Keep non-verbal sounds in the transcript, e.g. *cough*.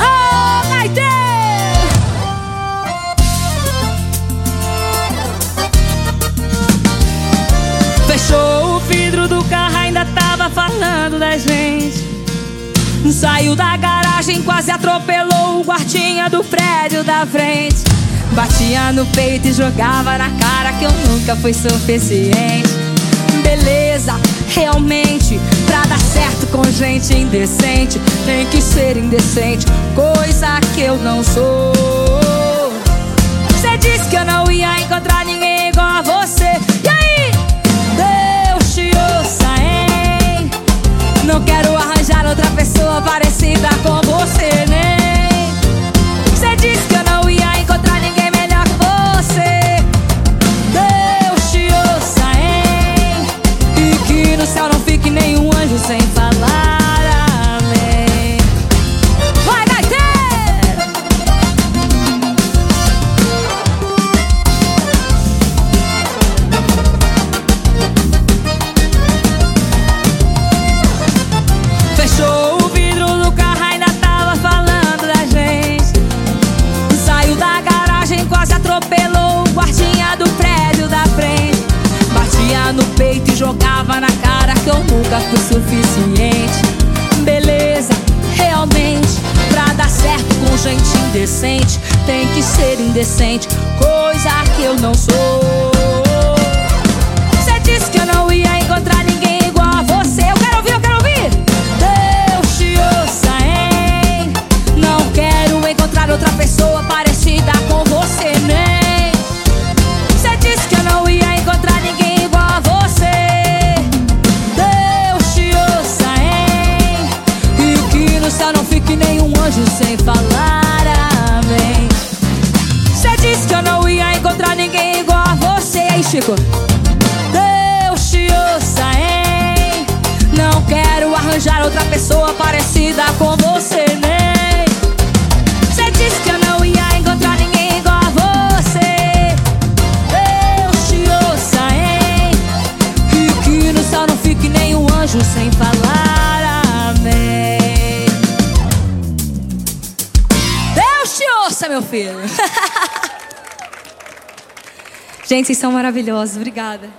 Oh! Fechou o vidro do carro, ainda tava falando da gente. Saiu da garagem, quase atropelou o guardinha do prédio da frente. Batia no peito e jogava na cara que eu nunca fui suficiente. Beleza, realmente, pra gente indecente, tem que ser indecente, coisa que eu não sou. Você disse que eu não ia encontrar ninguém igual a você. E aí? Deus te ouça, hein? Não quero arranjar outra pessoa parecida com você, nem. No peito e jogava na cara que eu nunca fui suficiente. Beleza, realmente, pra dar certo com gente indecente, tem que ser indecente, coisa que eu não sou. Você disse que eu não ia encontrar ninguém igual a você. Eu quero ouvir, eu quero ouvir. Deus te ouça, hein? Não quero encontrar outra pessoa parecida falar amém. Você disse que eu não ia encontrar ninguém igual a você, aí, Chico. Deus te ouça, hein? Não quero arranjar outra pessoa parecida com você, meu filho. *laughs* Gente, vocês são maravilhosos. Obrigada.